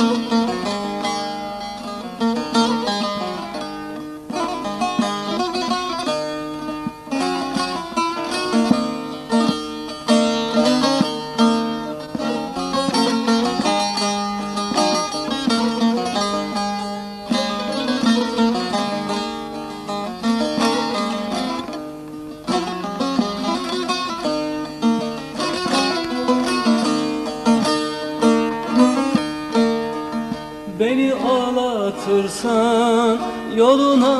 Müzik çağladırsan Yoluna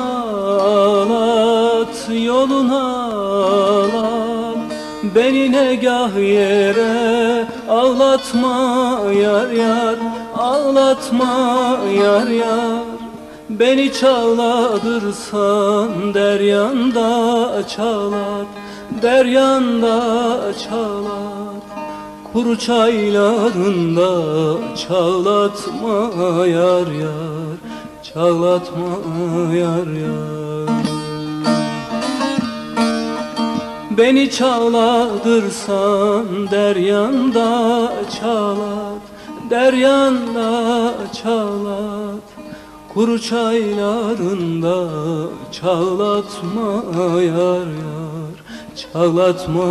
ağlat, yoluna ağlat. Beni negah yere ağlatma yar yar Ağlatma yar yar. Beni çağladırsan deryanda çalar Deryanda çalar Kuru çaylarında çalatma yar yar Çalatma yar yar. Beni çağladırsan deryanda çalat Deryanda çalat. Kuru çaylarında çalatma yar yar Çalatma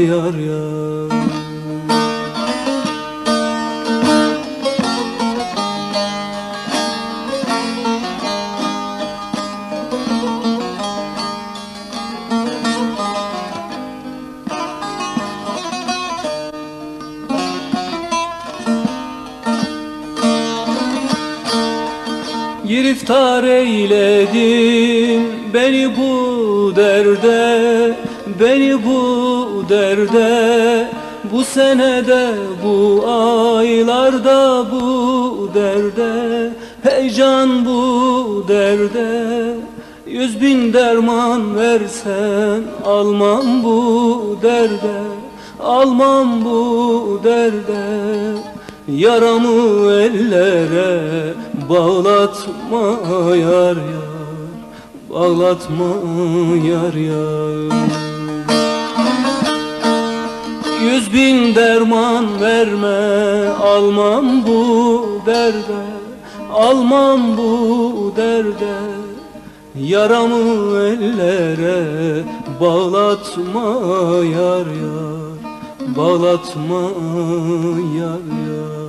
yar yar Giriftar eyledin beni bu derde Beni bu derde. Bu senede bu aylarda bu derde Heyecan bu derde. Yüz bin derman versen almam bu derde Almam bu derde Yaramı ellere bağlatma yar yar Bağlatma yar yar. Yüz bin derman verme almam bu derde Almam bu derde. Yaramı ellere bağlatma yar yar Bağlatma yar yar